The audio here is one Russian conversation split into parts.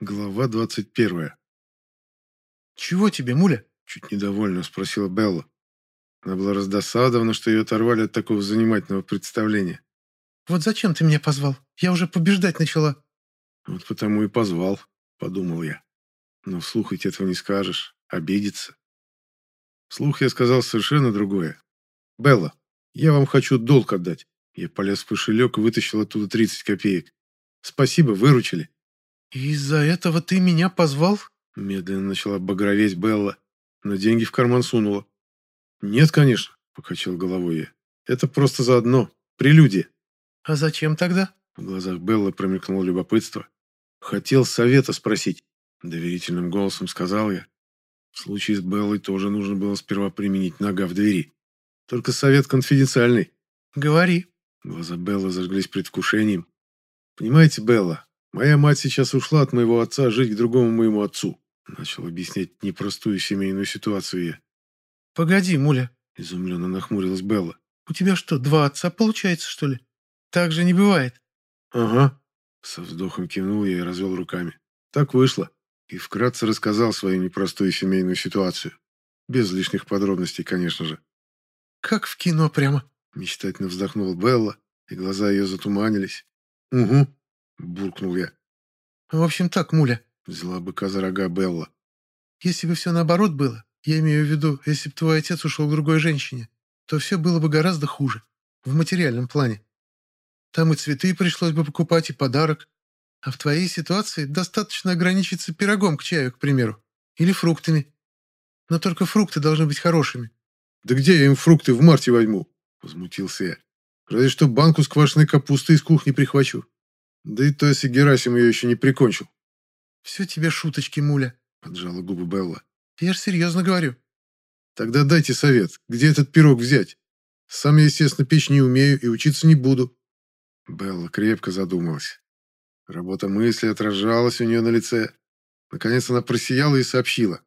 Глава двадцать первая. «Чего тебе, муля?» — чуть недовольно спросила Белла. Она была раздосадована, что ее оторвали от такого занимательного представления. «Вот зачем ты меня позвал? Я уже побеждать начала». «Вот потому и позвал», — подумал я. Но вслух ведь этого не скажешь. Обидится. Вслух я сказал совершенно другое. «Белла, я вам хочу долг отдать». Я полез в кошелек и вытащил оттуда 30 копеек. «Спасибо, выручили». «Из-за этого ты меня позвал?» Медленно начала багроветь Белла, но деньги в карман сунула. «Нет, конечно», — покачал головой я. «Это просто заодно. Прелюдия». «А зачем тогда?» В глазах Беллы промелькнуло любопытство. «Хотел совета спросить», — доверительным голосом сказал я. В случае с Беллой тоже нужно было сперва применить нога в двери. Только совет конфиденциальный. «Говори». Глаза Беллы зажглись предвкушением. «Понимаете, Белла, Моя мать сейчас ушла от моего отца жить к другому моему отцу. Начал объяснять непростую семейную ситуацию я. «Погоди, Муля», — изумленно нахмурилась Белла. «У тебя что, два отца получается, что ли? Так же не бывает». «Ага», — со вздохом кивнул я и развел руками. «Так вышло». И вкратце рассказал свою непростую семейную ситуацию. Без лишних подробностей, конечно же. «Как в кино прямо», — мечтательно вздохнула Белла, и глаза ее затуманились. «Угу», буркнул я. «В общем так, Муля», — взяла быка за рога Белла. «Если бы все наоборот было, я имею в виду, если бы твой отец ушел к другой женщине, то все было бы гораздо хуже, в материальном плане. Там и цветы пришлось бы покупать, и подарок. А в твоей ситуации достаточно ограничиться пирогом к чаю, к примеру, или фруктами. Но только фрукты должны быть хорошими». «Да где я им фрукты в марте возьму?» — возмутился я. «Разве что банку с квашеной капустой из кухни прихвачу». Да и то, если Герасим ее еще не прикончил. «Все тебе шуточки, муля», — поджала губы Белла. «Я же серьезно говорю». «Тогда дайте совет, где этот пирог взять? Сам я, естественно, печь не умею и учиться не буду». Белла крепко задумалась. Работа мысли отражалась у нее на лице. Наконец она просияла и сообщила.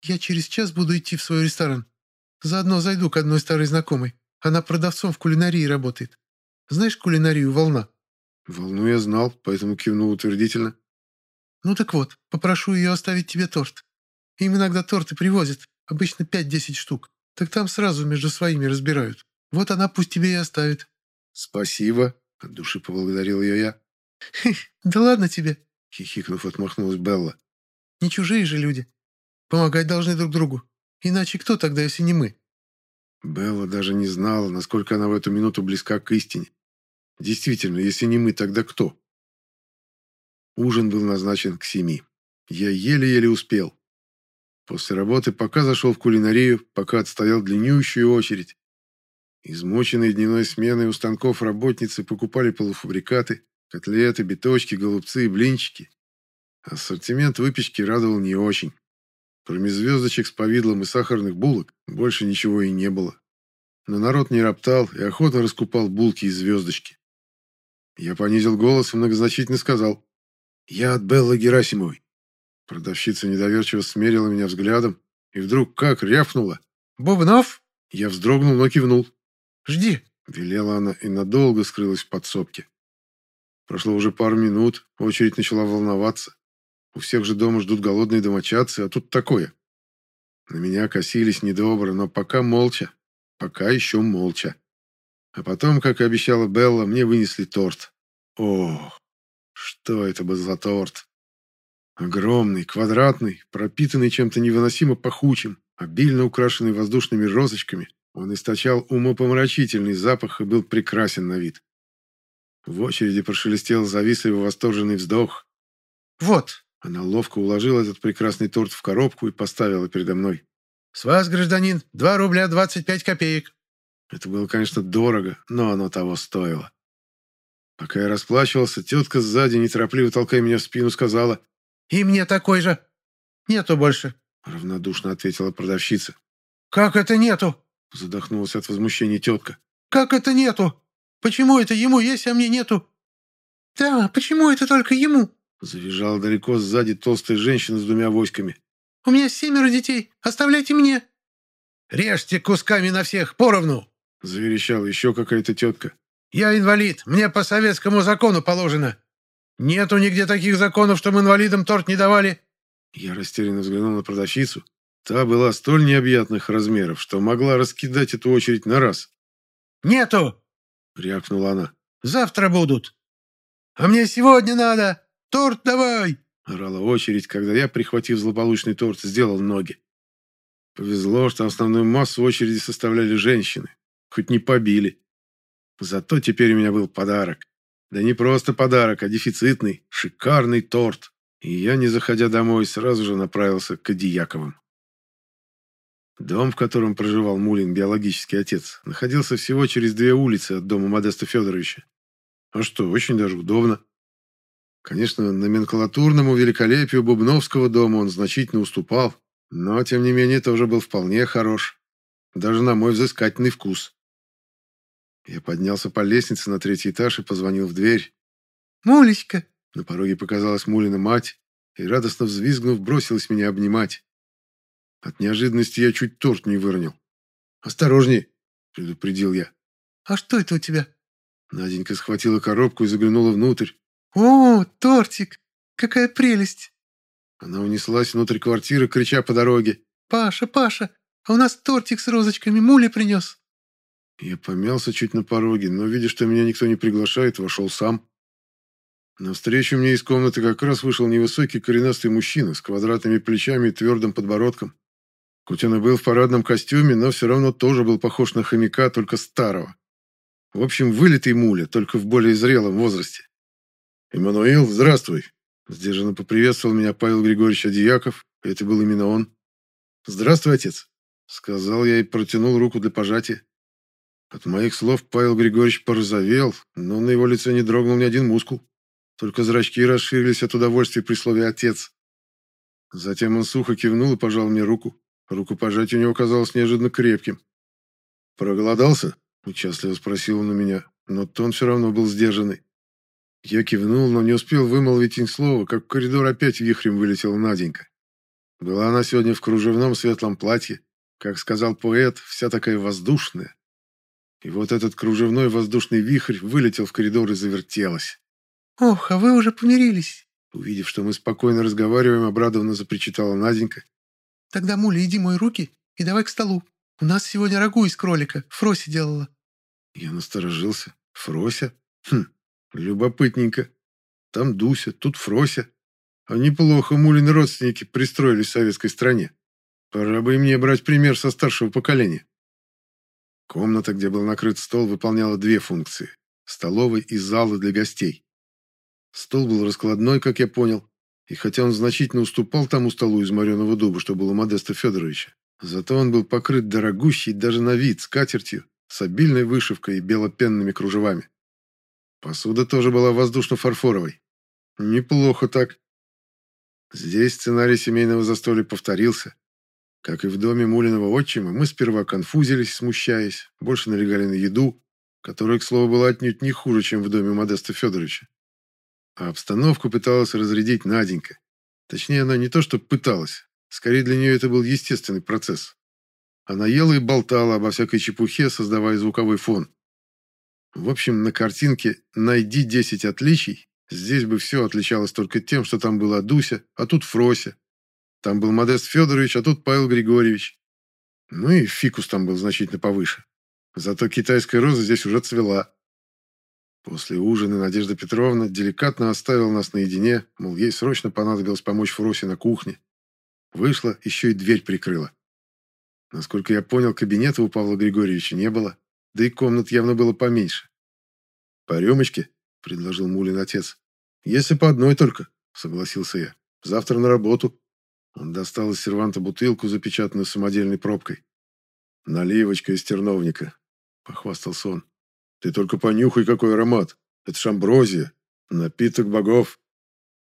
«Я через час буду идти в свой ресторан. Заодно зайду к одной старой знакомой. Она продавцом в кулинарии работает. Знаешь кулинарию «Волна»?» Волну я знал, поэтому кивнул утвердительно. «Ну так вот, попрошу ее оставить тебе торт. Им иногда торты привозят, обычно пять-десять штук. Так там сразу между своими разбирают. Вот она пусть тебе и оставит». «Спасибо», — от души поблагодарил ее я. «Да ладно тебе», — хихикнув, отмахнулась Белла. «Не чужие же люди. Помогать должны друг другу. Иначе кто тогда, если не мы?» Белла даже не знала, насколько она в эту минуту близка к истине. Действительно, если не мы, тогда кто? Ужин был назначен к семи. Я еле-еле успел. После работы пока зашел в кулинарию, пока отстоял длиннющую очередь. Измученные дневной сменой у станков работницы покупали полуфабрикаты, котлеты, биточки, голубцы и блинчики. Ассортимент выпечки радовал не очень. Кроме звездочек с повидлом и сахарных булок, больше ничего и не было. Но народ не роптал и охотно раскупал булки и звездочки. Я понизил голос и многозначительно сказал. «Я от Беллы Герасимовой». Продавщица недоверчиво смерила меня взглядом и вдруг как рявкнула. «Бубнов?» Я вздрогнул, но кивнул. «Жди», — велела она и надолго скрылась в подсобке. Прошло уже пару минут, очередь начала волноваться. У всех же дома ждут голодные домочадцы, а тут такое. На меня косились недобро, но пока молча. Пока еще молча. А потом, как и обещала Белла, мне вынесли торт. Ох, что это был за торт? Огромный, квадратный, пропитанный чем-то невыносимо пахучим, обильно украшенный воздушными розочками, он источал умопомрачительный запах и был прекрасен на вид. В очереди прошелестел завистливо восторженный вздох. «Вот!» Она ловко уложила этот прекрасный торт в коробку и поставила передо мной. «С вас, гражданин, два рубля двадцать пять копеек». Это было, конечно, дорого, но оно того стоило. Пока я расплачивался, тетка сзади, неторопливо толкая меня в спину, сказала «И мне такой же. Нету больше», — равнодушно ответила продавщица. «Как это нету?» — задохнулась от возмущения тетка. «Как это нету? Почему это ему есть, а мне нету?» «Да, почему это только ему?» — завизжала далеко сзади толстая женщина с двумя воськами. «У меня семеро детей. Оставляйте мне». «Режьте кусками на всех, поровну!» Заверещала еще какая-то тетка. «Я инвалид, мне по советскому закону положено». Нету нигде таких законов, чтобы инвалидам торт не давали. Я растерянно взглянул на продавщицу. Та была столь необъятных размеров, что могла раскидать эту очередь на раз. «Нету!» — рявкнула она. «Завтра будут!» «А мне сегодня надо! Торт давай!» — орала очередь, когда я, прихватив злополучный торт, сделал ноги. Повезло, что основную массу очереди составляли женщины. Хоть не побили. Зато теперь у меня был подарок. Да не просто подарок, а дефицитный, шикарный торт. И я, не заходя домой, сразу же направился к Адияковым. Дом, в котором проживал Мулин биологический отец, находился всего через две улицы от дома Модеста Федоровича. А что, очень даже удобно. Конечно, номенклатурному великолепию Бубновского дома он значительно уступал, но, тем не менее, тоже был вполне хорош. Даже на мой взыскательный вкус. Я поднялся по лестнице на третий этаж и позвонил в дверь. «Мулечка!» На пороге показалась Мулина мать и, радостно взвизгнув, бросилась меня обнимать. От неожиданности я чуть торт не выронил. «Осторожней!» – предупредил я. «А что это у тебя?» Наденька схватила коробку и заглянула внутрь. «О, тортик! Какая прелесть!» Она унеслась внутрь квартиры, крича по дороге. «Паша, Паша, а у нас тортик с розочками Муля принес!» Я помялся чуть на пороге, но, видя, что меня никто не приглашает, вошел сам. Навстречу мне из комнаты как раз вышел невысокий коренастый мужчина с квадратными плечами и твердым подбородком. И был в парадном костюме, но все равно тоже был похож на хомяка, только старого. В общем, вылитый муля, только в более зрелом возрасте. «Эммануил, здравствуй!» Сдержанно поприветствовал меня Павел Григорьевич Адияков, это был именно он. «Здравствуй, отец!» Сказал я и протянул руку для пожатия. От моих слов Павел Григорьевич порозовел, но на его лице не дрогнул ни один мускул. Только зрачки расширились от удовольствия при слове «отец». Затем он сухо кивнул и пожал мне руку. Рукопожатие у него казалось неожиданно крепким. «Проголодался?» – участливо спросил он у меня, но тон все равно был сдержанный. Я кивнул, но не успел вымолвить ни слова, как в коридор опять вихрем вылетела Наденька. Была она сегодня в кружевном светлом платье, как сказал поэт, вся такая воздушная. И вот этот кружевной воздушный вихрь вылетел в коридор и завертелась. «Ох, а вы уже помирились!» Увидев, что мы спокойно разговариваем, обрадованно запричитала Наденька Тогда, Муля, иди мой руки и давай к столу. У нас сегодня рагу из кролика. Фрося делала». Я насторожился. Фрося? Хм, любопытненько. Там Дуся, тут Фрося. А неплохо Мулины родственники пристроились в советской стране. Пора бы и мне брать пример со старшего поколения. Комната, где был накрыт стол, выполняла две функции – столовой и залы для гостей. Стол был раскладной, как я понял, и хотя он значительно уступал тому столу из мореного дуба, что было Модеста Федоровича, зато он был покрыт дорогущей даже на вид скатертью, с обильной вышивкой и белопенными кружевами. Посуда тоже была воздушно-фарфоровой. Неплохо так. Здесь сценарий семейного застолья повторился. Как и в доме Мулиного отчима, мы сперва конфузились, смущаясь, больше налегали на еду, которая, к слову, была отнюдь не хуже, чем в доме Модеста Федоровича. А обстановку пыталась разрядить Наденька. Точнее, она не то что пыталась. Скорее, для нее это был естественный процесс. Она ела и болтала обо всякой чепухе, создавая звуковой фон. В общем, на картинке «Найди 10 отличий» здесь бы все отличалось только тем, что там была Дуся, а тут Фрося. Там был Модест Федорович, а тут Павел Григорьевич. Ну и фикус там был значительно повыше. Зато китайская роза здесь уже цвела. После ужина Надежда Петровна деликатно оставила нас наедине, мол, ей срочно понадобилось помочь Фросе на кухне. Вышла, еще и дверь прикрыла. Насколько я понял, кабинета у Павла Григорьевича не было, да и комнат явно было поменьше. «По рюмочке?» – предложил Мулин отец. «Если по одной только», – согласился я. «Завтра на работу». Он достал из серванта бутылку, запечатанную самодельной пробкой. «Наливочка из терновника», – похвастался он. Ты только понюхай, какой аромат. Это шамброзия, напиток богов.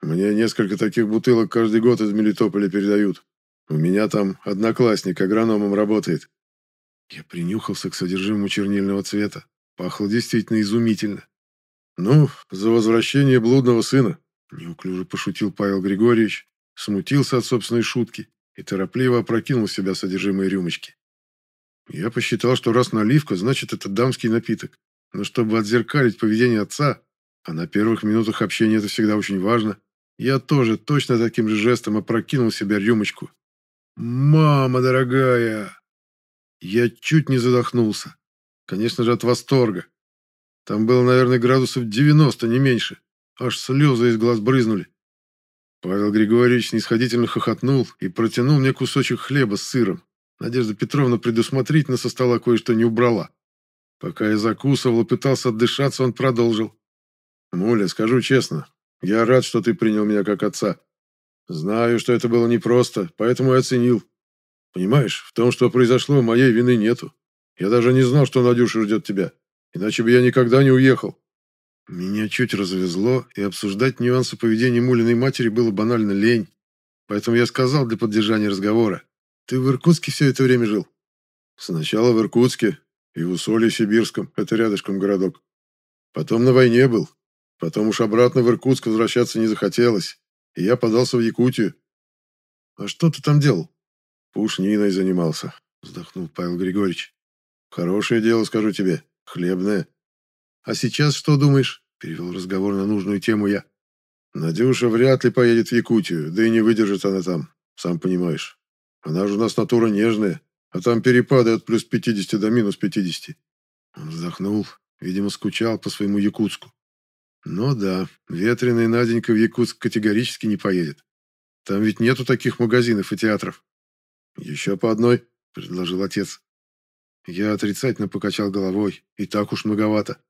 Мне несколько таких бутылок каждый год из Мелитополя передают. У меня там одноклассник агрономом работает. Я принюхался к содержимому чернильного цвета. Пахло действительно изумительно. «Ну, за возвращение блудного сына», — неуклюже пошутил Павел Григорьевич, смутился от собственной шутки и торопливо опрокинул в себя содержимое рюмочки. Я посчитал, что раз наливка, значит, это дамский напиток. Но чтобы отзеркалить поведение отца, А на первых минутах общения это всегда очень важно. Я тоже точно таким же жестом опрокинул себе рюмочку. «Мама дорогая!» Я чуть не задохнулся. Конечно же, от восторга. Там было, наверное, градусов 90, не меньше. Аж слезы из глаз брызнули. Павел Григорьевич снисходительно хохотнул и протянул мне кусочек хлеба с сыром. Надежда Петровна предусмотрительно со стола кое-что не убрала. Пока я закусывал и пытался отдышаться, он продолжил. «Муля, скажу честно, я рад, что ты принял меня как отца. Знаю, что это было непросто, поэтому и оценил. Понимаешь, в том, что произошло, моей вины нету. Я даже не знал, что Надюша ждет тебя. Иначе бы я никогда не уехал. Меня чуть развезло, и обсуждать нюансы поведения Мулиной матери было банально лень. Поэтому я сказал для поддержания разговора. «Ты в Иркутске все это время жил?» «Сначала в Иркутске и в Усолье-Сибирском, это рядышком городок. Потом на войне был. Потом уж обратно в Иркутск возвращаться не захотелось, и я подался в Якутию». «А что ты там делал?» «Пушниной занимался», — вздохнул Павел Григорьевич. «Хорошее дело, скажу тебе, хлебное». «А сейчас что думаешь?» – перевел разговор на нужную тему я. «Надюша вряд ли поедет в Якутию, да и не выдержит она там, сам понимаешь. Она же у нас натура нежная, а там перепады от плюс 50 до минус 50». Он вздохнул, видимо, скучал по своему Якутску. «Ну да, ветреный Наденька в Якутск категорически не поедет. Там ведь нету таких магазинов и театров». «Еще по одной», — предложил отец. Я отрицательно покачал головой, и так уж многовато.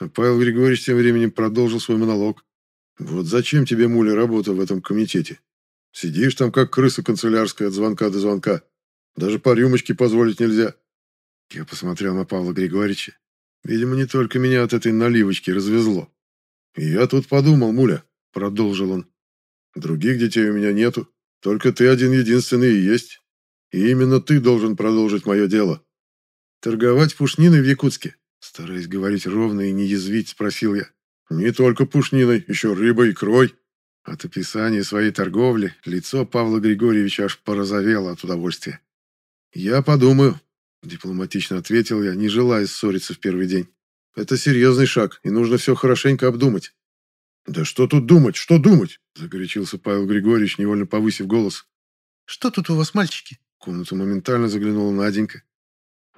А Павел Григорьевич тем временем продолжил свой монолог. «Вот зачем тебе, Муля, работа в этом комитете? Сидишь там, как крыса канцелярская, от звонка до звонка. Даже по рюмочке позволить нельзя». Я посмотрел на Павла Григорьевича. Видимо, не только меня от этой наливочки развезло. «И я тут подумал, Муля», — продолжил он. «Других детей у меня нету, только ты один-единственный и есть. И именно ты должен продолжить мое дело». «Торговать пушниной в Якутске?» Стараясь говорить ровно и не язвить, спросил я. «Не только пушниной, еще рыбой, икрой». От описания своей торговли лицо Павла Григорьевича аж порозовело от удовольствия. «Я подумаю», — дипломатично ответил я, не желая ссориться в первый день. «Это серьезный шаг, и нужно все хорошенько обдумать». «Да что тут думать, что думать?» — загорячился Павел Григорьевич, невольно повысив голос. «Что тут у вас, мальчики?» В комнату моментально заглянула Наденька.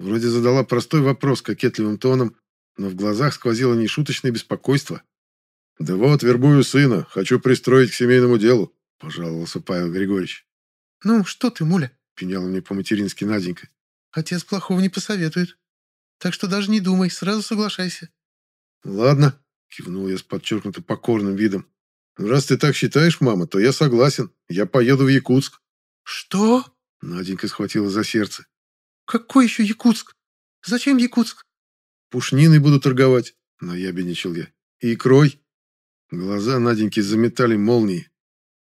Вроде задала простой вопрос кокетливым тоном, но в глазах сквозило нешуточное беспокойство. «Да вот, вербую сына, хочу пристроить к семейному делу», – пожаловался Павел Григорьевич. «Ну, что ты, муля?» – пеняла мне по-матерински Наденька. «Отец плохого не посоветует. Так что даже не думай, сразу соглашайся». «Ладно», – кивнул я с подчеркнуто покорным видом. «Раз ты так считаешь, мама, то я согласен. Я поеду в Якутск». «Что?» – Наденька схватила за сердце. «Какой еще Якутск? Зачем Якутск?» «Пушниной буду торговать», — наябеничал я. «И икрой». Глаза Наденьки заметали молнии.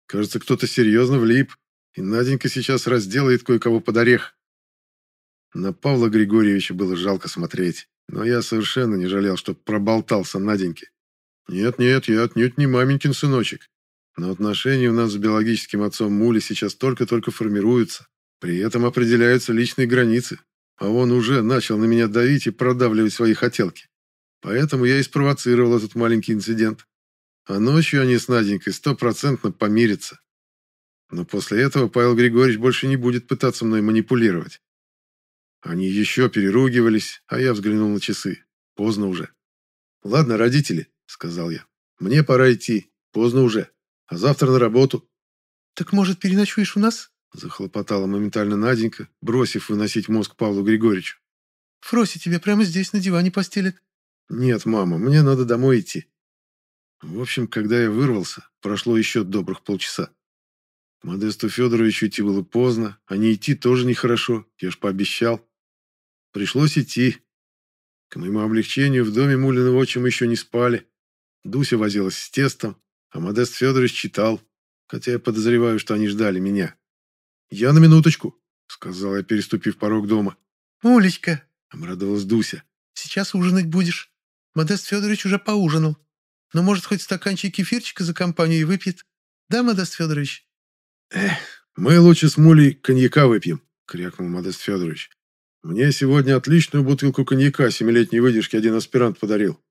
Кажется, кто-то серьезно влип, и Наденька сейчас разделает кое-кого под орех. На Павла Григорьевича было жалко смотреть, но я совершенно не жалел, что проболтался Наденьке. Нет-нет, я отнюдь не маменькин сыночек. Но отношения у нас с биологическим отцом Мули сейчас только-только формируются. При этом определяются личные границы, а он уже начал на меня давить и продавливать свои хотелки. Поэтому я и спровоцировал этот маленький инцидент. А ночью они с Наденькой стопроцентно помирятся. Но после этого Павел Григорьевич больше не будет пытаться мной манипулировать. Они еще переругивались, а я взглянул на часы. Поздно уже. «Ладно, родители», — сказал я. «Мне пора идти. Поздно уже. А завтра на работу». «Так, может, переночуешь у нас?» Захлопотала моментально Наденька, бросив выносить мозг Павлу Григорьевичу. «Фрося тебе прямо здесь на диване постелит». «Нет, мама, мне надо домой идти». В общем, когда я вырвался, прошло еще добрых полчаса. Модесту Федоровичу идти было поздно, а не идти тоже нехорошо, я ж пообещал. Пришлось идти. К моему облегчению в доме Мулиного отчима еще не спали. Дуся возилась с тестом, а Модест Федорович читал, хотя я подозреваю, что они ждали меня. «Я на минуточку», — сказал я, переступив порог дома. «Улечка», — обрадовалась Дуся. «Сейчас ужинать будешь. Модест Федорович уже поужинал. Но, может, хоть стаканчик кефирчика за компанию и выпьет. Да, Модест Федорович?» «Эх, мы лучше с Мулей коньяка выпьем», — крякнул Модест Федорович. «Мне сегодня отличную бутылку коньяка семилетней выдержки один аспирант подарил.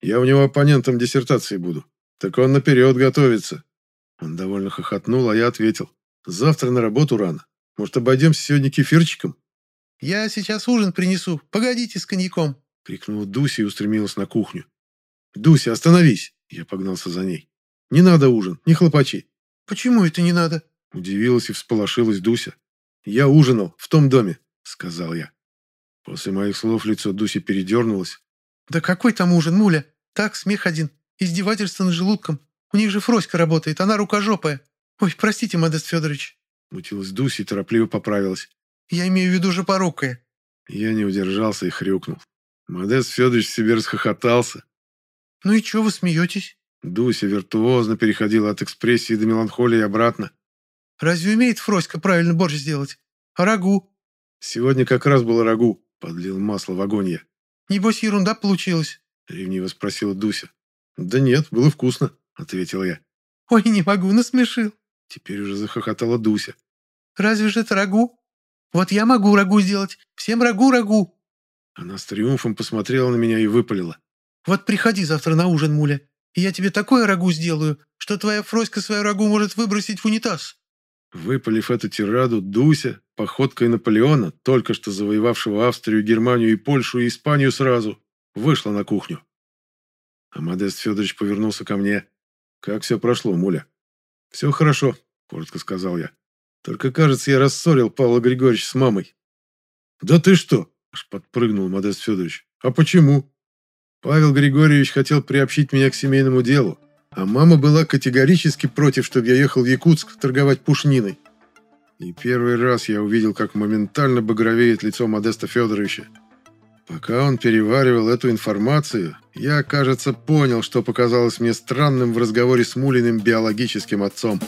Я у него оппонентом диссертации буду. Так он наперед готовится. Он довольно хохотнул, а я ответил. Завтра на работу рано. Может, обойдемся сегодня кефирчиком? «Я сейчас ужин принесу. Погодите с коньяком!» — крикнула Дуся и устремилась на кухню. «Дуся, остановись!» — я погнался за ней. «Не надо ужин, не хлопачи!» «Почему это не надо?» — удивилась и всполошилась Дуся. «Я ужинал в том доме», — сказал я. После моих слов лицо Дуси передернулось. «Да какой там ужин, Муля? Так, смех один. Издевательство над желудком. У них же Фроська работает, она рукожопая. Ой, простите, Модест Федорович». Мутилась Дуся и торопливо поправилась. «Я имею в виду же порукая». Я не удержался и хрюкнул. Модест Федорович себе расхохотался. «Ну и чего вы смеетесь?» Дуся виртуозно переходила от экспрессии до меланхолии обратно. «Разве умеет Фроська правильно борщ сделать? А рагу?» «Сегодня как раз было рагу», — подлил масло в огонь я. «Небось, ерунда получилась?» — ревниво спросила Дуся. «Да нет, было вкусно», — ответил я. «Ой, не могу, насмешил». Теперь уже захохотала Дуся. «Разве же это рагу? Вот я могу рагу сделать. Всем рагу-рагу». Она с триумфом посмотрела на меня и выпалила. «Вот приходи завтра на ужин, Муля, и я тебе такое рагу сделаю, что твоя Фроська свою рагу может выбросить в унитаз». Выпалив эту тираду, Дуся, походкой Наполеона, только что завоевавшего Австрию, Германию и Польшу и Испанию сразу, вышла на кухню. А Модест Федорович повернулся ко мне. «Как все прошло, Муля?» «Все хорошо», — коротко сказал я. «Только, кажется, я рассорил Павла Григорьевича с мамой». «Да ты что?» — аж подпрыгнул Модест Федорович. «А почему?» Павел Григорьевич хотел приобщить меня к семейному делу, а мама была категорически против, чтобы я ехал в Якутск торговать пушниной. И первый раз я увидел, как моментально багровеет лицо Модеста Федоровича. Пока он переваривал эту информацию, я, кажется, понял, что показалось мне странным в разговоре с Мулиным биологическим отцом.